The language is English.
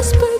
whisper